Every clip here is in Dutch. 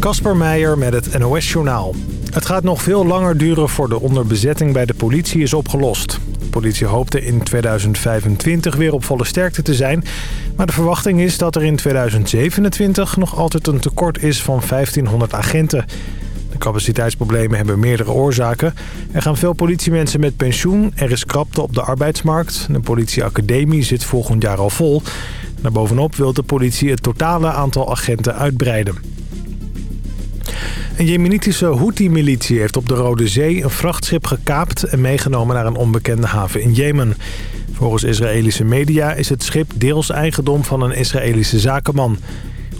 Kasper Meijer met het NOS-journaal. Het gaat nog veel langer duren voor de onderbezetting bij de politie is opgelost. De politie hoopte in 2025 weer op volle sterkte te zijn... maar de verwachting is dat er in 2027 nog altijd een tekort is van 1500 agenten. De capaciteitsproblemen hebben meerdere oorzaken. Er gaan veel politiemensen met pensioen, er is krapte op de arbeidsmarkt... de politieacademie zit volgend jaar al vol... Daarbovenop wil de politie het totale aantal agenten uitbreiden. Een jemenitische Houthi-militie heeft op de Rode Zee een vrachtschip gekaapt... en meegenomen naar een onbekende haven in Jemen. Volgens Israëlische media is het schip deels eigendom van een Israëlische zakenman.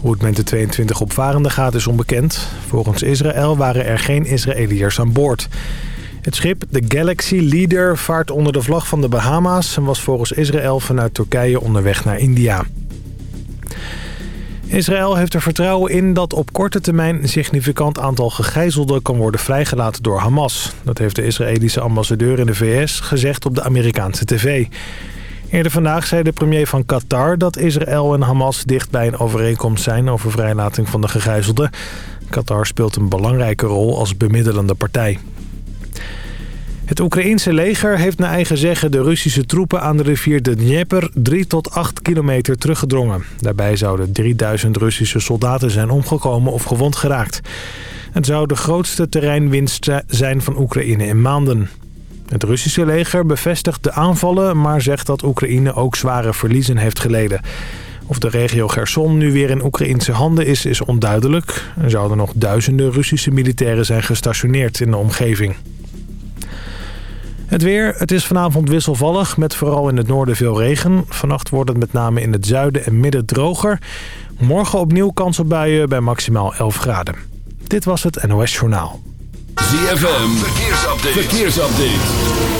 Hoe het met de 22 opvarenden gaat is onbekend. Volgens Israël waren er geen Israëliërs aan boord. Het schip, de Galaxy Leader, vaart onder de vlag van de Bahama's... en was volgens Israël vanuit Turkije onderweg naar India. Israël heeft er vertrouwen in dat op korte termijn een significant aantal gegijzelden kan worden vrijgelaten door Hamas. Dat heeft de Israëlische ambassadeur in de VS gezegd op de Amerikaanse tv. Eerder vandaag zei de premier van Qatar dat Israël en Hamas dicht bij een overeenkomst zijn over vrijlating van de gegijzelden. Qatar speelt een belangrijke rol als bemiddelende partij. Het Oekraïense leger heeft naar eigen zeggen de Russische troepen aan de rivier de Dnieper 3 tot 8 kilometer teruggedrongen. Daarbij zouden 3000 Russische soldaten zijn omgekomen of gewond geraakt. Het zou de grootste terreinwinst zijn van Oekraïne in maanden. Het Russische leger bevestigt de aanvallen, maar zegt dat Oekraïne ook zware verliezen heeft geleden. Of de regio Gerson nu weer in Oekraïnse handen is, is onduidelijk. Er zouden nog duizenden Russische militairen zijn gestationeerd in de omgeving. Het weer, het is vanavond wisselvallig met vooral in het noorden veel regen. Vannacht wordt het met name in het zuiden en midden droger. Morgen opnieuw kans op buien bij maximaal 11 graden. Dit was het NOS Journaal. ZFM, verkeersupdate. verkeersupdate.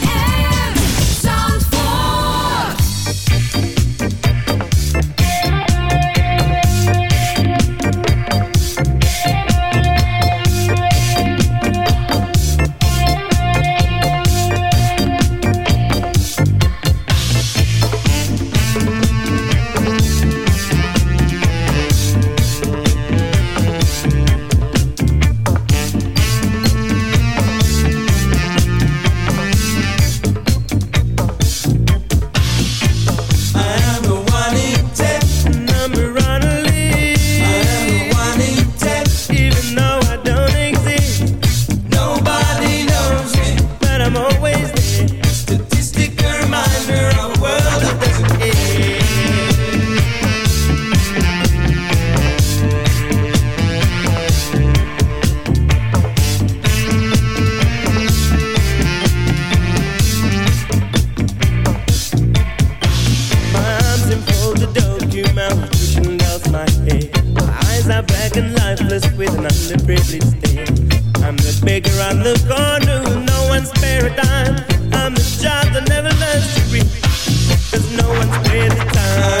Lifeless with an underprivileged. I'm the beggar on the corner with no one's dime. I'm the child that never learns to read. Cause no one's paid the time.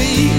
free.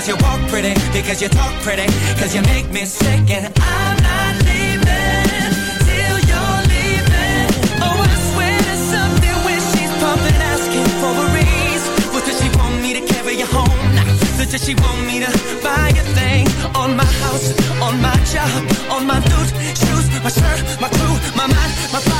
Cause you walk pretty, because you talk pretty, cause you make me sick and I'm not leaving till you're leaving. Oh, I swear to something when she's pumping, asking for a raise. But does she want me to carry you home? Does she want me to buy a thing? On my house, on my job, on my boots, shoes, my shirt, my crew, my mind, my body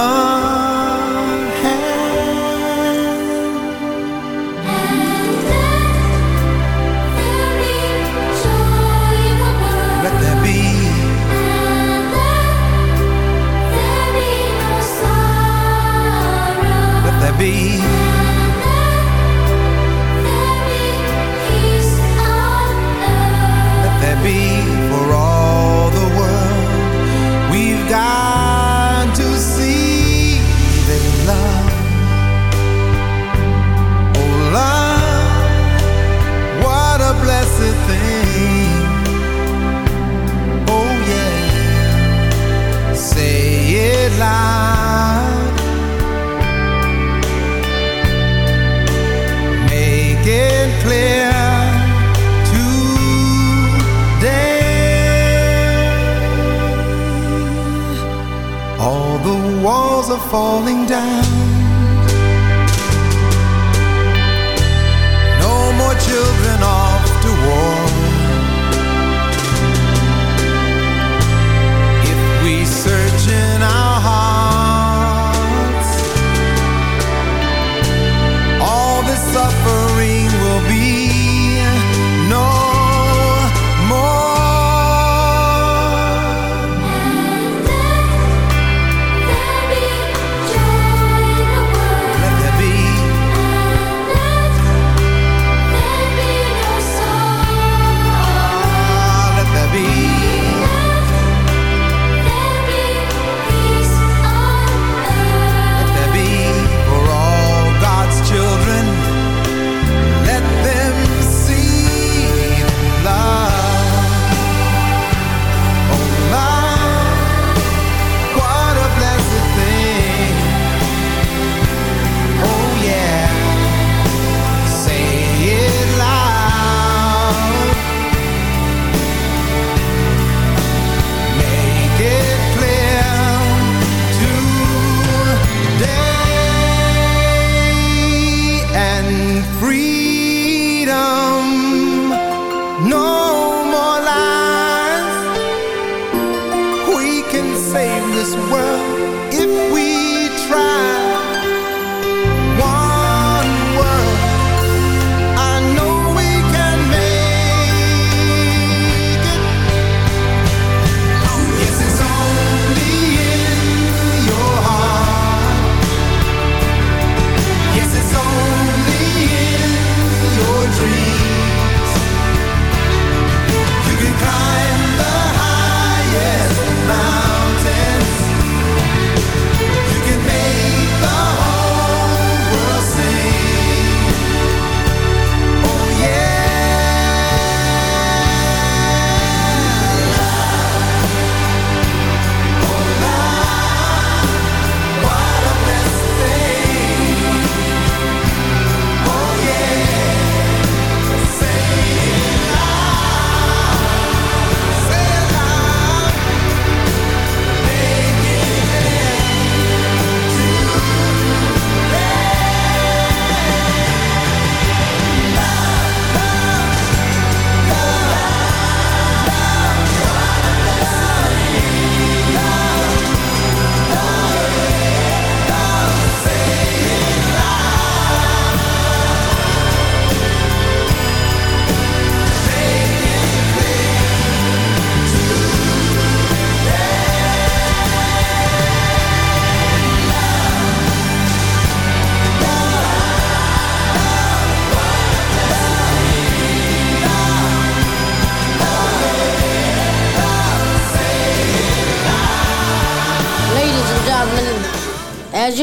Oh. Falling down.